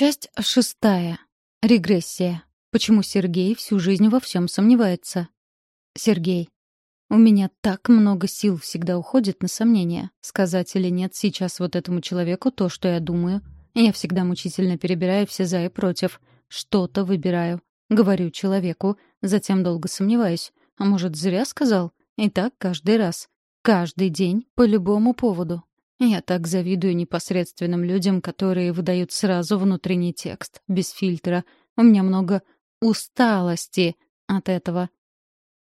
Часть шестая. Регрессия. Почему Сергей всю жизнь во всем сомневается? Сергей. У меня так много сил всегда уходит на сомнения. Сказать или нет сейчас вот этому человеку то, что я думаю. Я всегда мучительно перебираю все за и против. Что-то выбираю. Говорю человеку, затем долго сомневаюсь. А может, зря сказал? И так каждый раз. Каждый день по любому поводу. Я так завидую непосредственным людям, которые выдают сразу внутренний текст, без фильтра. У меня много усталости от этого.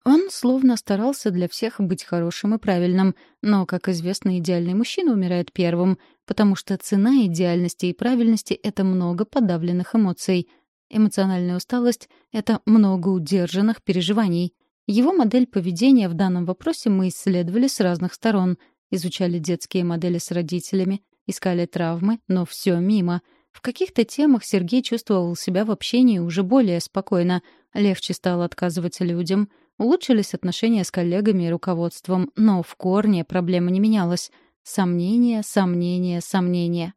Он словно старался для всех быть хорошим и правильным, но, как известно, идеальный мужчина умирает первым, потому что цена идеальности и правильности — это много подавленных эмоций. Эмоциональная усталость — это много удержанных переживаний. Его модель поведения в данном вопросе мы исследовали с разных сторон — изучали детские модели с родителями, искали травмы, но все мимо. В каких-то темах Сергей чувствовал себя в общении уже более спокойно, легче стал отказывать людям, улучшились отношения с коллегами и руководством, но в корне проблема не менялась. Сомнения, сомнения, сомнения.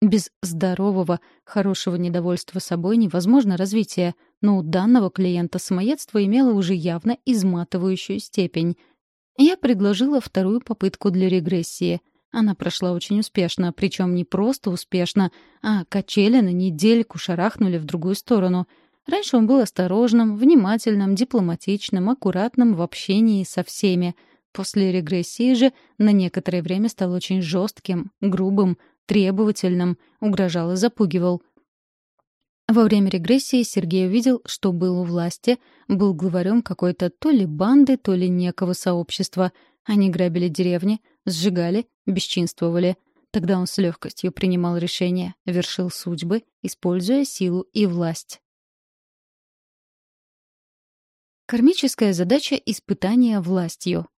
Без здорового, хорошего недовольства собой невозможно развитие, но у данного клиента самоедство имело уже явно изматывающую степень — я предложила вторую попытку для регрессии. Она прошла очень успешно, причем не просто успешно, а качели на недельку шарахнули в другую сторону. Раньше он был осторожным, внимательным, дипломатичным, аккуратным в общении со всеми. После регрессии же на некоторое время стал очень жестким, грубым, требовательным, угрожал и запугивал. Во время регрессии Сергей увидел, что был у власти, был главарем какой-то то ли банды, то ли некого сообщества. Они грабили деревни, сжигали, бесчинствовали. Тогда он с легкостью принимал решения, вершил судьбы, используя силу и власть. Кармическая задача — испытания властью.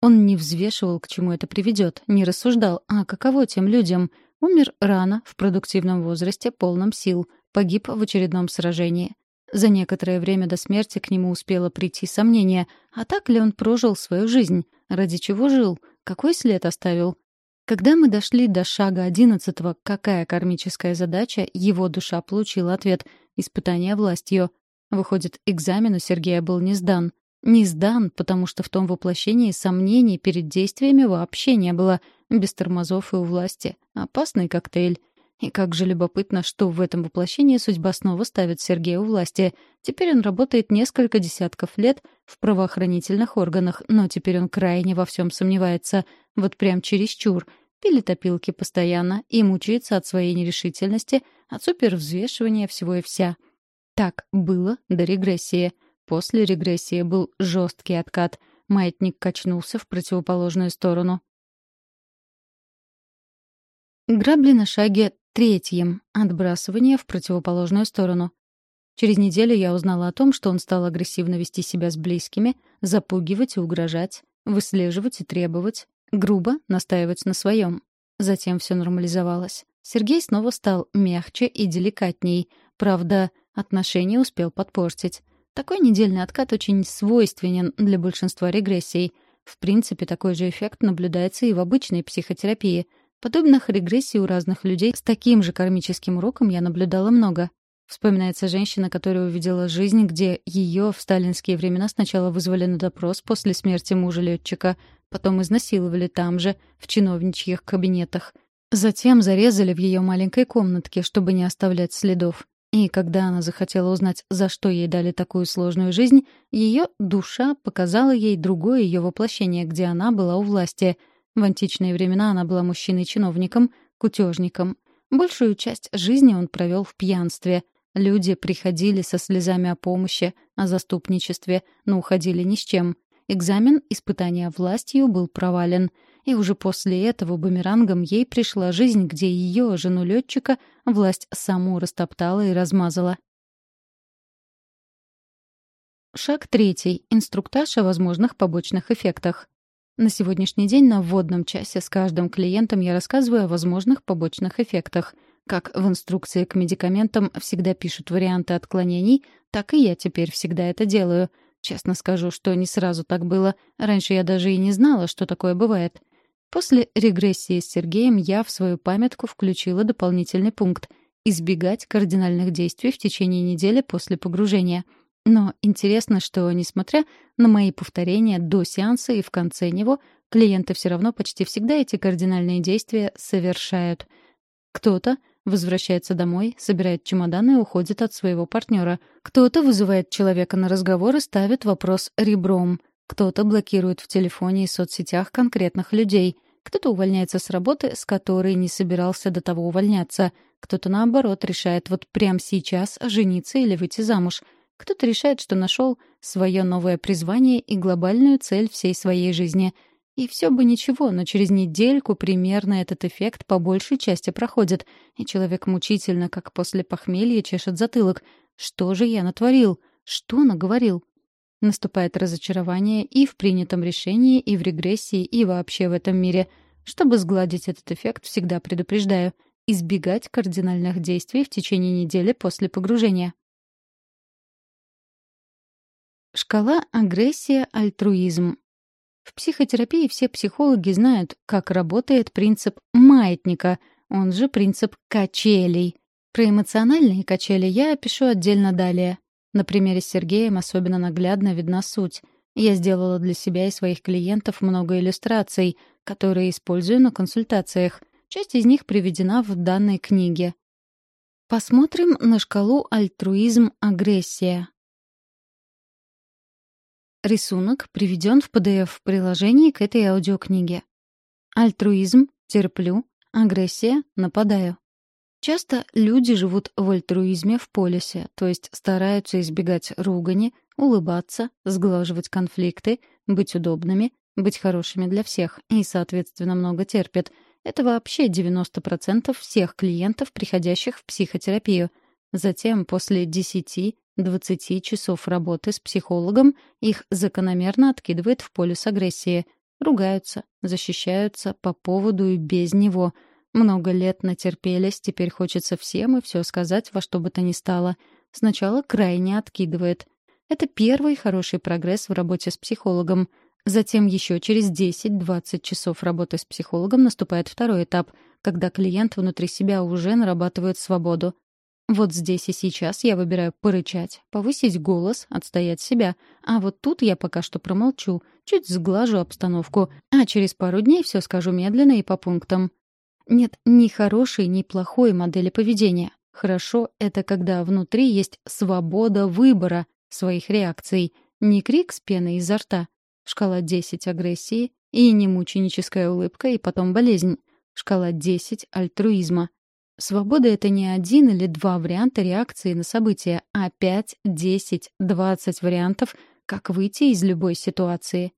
Он не взвешивал, к чему это приведет, не рассуждал, а каково тем людям. Умер рано, в продуктивном возрасте, полном сил — погиб в очередном сражении. За некоторое время до смерти к нему успело прийти сомнение, а так ли он прожил свою жизнь, ради чего жил, какой след оставил. Когда мы дошли до шага одиннадцатого «Какая кармическая задача?», его душа получила ответ «Испытание властью». Выходит, экзамен у Сергея был не сдан. Не сдан, потому что в том воплощении сомнений перед действиями вообще не было. Без тормозов и у власти. Опасный коктейль. И как же любопытно, что в этом воплощении судьба снова ставит Сергея у власти. Теперь он работает несколько десятков лет в правоохранительных органах, но теперь он крайне во всем сомневается. Вот прям чересчур. Пилит опилки постоянно и мучается от своей нерешительности, от супервзвешивания всего и вся. Так было до регрессии. После регрессии был жесткий откат. Маятник качнулся в противоположную сторону. Грабли на шаге Третьим — отбрасывание в противоположную сторону. Через неделю я узнала о том, что он стал агрессивно вести себя с близкими, запугивать и угрожать, выслеживать и требовать, грубо настаивать на своем. Затем все нормализовалось. Сергей снова стал мягче и деликатней. Правда, отношения успел подпортить. Такой недельный откат очень свойственен для большинства регрессий. В принципе, такой же эффект наблюдается и в обычной психотерапии — Подобных регрессий у разных людей с таким же кармическим уроком я наблюдала много. Вспоминается женщина, которая увидела жизнь, где ее в сталинские времена сначала вызвали на допрос после смерти мужа летчика, потом изнасиловали там же, в чиновничьих кабинетах. Затем зарезали в ее маленькой комнатке, чтобы не оставлять следов. И когда она захотела узнать, за что ей дали такую сложную жизнь, ее душа показала ей другое ее воплощение, где она была у власти — в античные времена она была мужчиной-чиновником, кутежником. Большую часть жизни он провел в пьянстве. Люди приходили со слезами о помощи, о заступничестве, но уходили ни с чем. Экзамен испытания властью был провален. И уже после этого бумерангом ей пришла жизнь, где ее, жену летчика, власть саму растоптала и размазала. Шаг третий. Инструктаж о возможных побочных эффектах. На сегодняшний день на вводном часе с каждым клиентом я рассказываю о возможных побочных эффектах. Как в инструкции к медикаментам всегда пишут варианты отклонений, так и я теперь всегда это делаю. Честно скажу, что не сразу так было. Раньше я даже и не знала, что такое бывает. После регрессии с Сергеем я в свою памятку включила дополнительный пункт. избегать кардинальных действий в течение недели после погружения. Но интересно, что, несмотря на мои повторения до сеанса и в конце него, клиенты все равно почти всегда эти кардинальные действия совершают. Кто-то возвращается домой, собирает чемоданы и уходит от своего партнера. Кто-то вызывает человека на разговор и ставит вопрос ребром. Кто-то блокирует в телефоне и соцсетях конкретных людей. Кто-то увольняется с работы, с которой не собирался до того увольняться. Кто-то, наоборот, решает вот прямо сейчас жениться или выйти замуж. Кто-то решает, что нашел свое новое призвание и глобальную цель всей своей жизни. И все бы ничего, но через недельку примерно этот эффект по большей части проходит, и человек мучительно, как после похмелья, чешет затылок. Что же я натворил? Что наговорил? Наступает разочарование и в принятом решении, и в регрессии, и вообще в этом мире. Чтобы сгладить этот эффект, всегда предупреждаю — избегать кардинальных действий в течение недели после погружения. Шкала агрессия-альтруизм. В психотерапии все психологи знают, как работает принцип маятника, он же принцип качелей. Про эмоциональные качели я опишу отдельно далее. На примере с Сергеем особенно наглядно видна суть. Я сделала для себя и своих клиентов много иллюстраций, которые использую на консультациях. Часть из них приведена в данной книге. Посмотрим на шкалу альтруизм-агрессия. Рисунок приведен в PDF-приложении к этой аудиокниге. Альтруизм — терплю, агрессия — нападаю. Часто люди живут в альтруизме в полисе, то есть стараются избегать ругани, улыбаться, сглаживать конфликты, быть удобными, быть хорошими для всех и, соответственно, много терпят. Это вообще 90% всех клиентов, приходящих в психотерапию. Затем, после 10-20 часов работы с психологом, их закономерно откидывает в полюс агрессии. Ругаются, защищаются по поводу и без него — много лет натерпелись, теперь хочется всем и все сказать во что бы то ни стало. Сначала крайне откидывает. Это первый хороший прогресс в работе с психологом. Затем еще через 10-20 часов работы с психологом наступает второй этап, когда клиент внутри себя уже нарабатывает свободу. Вот здесь и сейчас я выбираю порычать, повысить голос, отстоять себя. А вот тут я пока что промолчу, чуть сглажу обстановку, а через пару дней все скажу медленно и по пунктам. Нет ни хорошей, ни плохой модели поведения. Хорошо — это когда внутри есть свобода выбора своих реакций, не крик с пеной изо рта. Шкала 10 агрессии и немученическая улыбка, и потом болезнь. Шкала 10 альтруизма. Свобода — это не один или два варианта реакции на события, а 5, 10, 20 вариантов, как выйти из любой ситуации.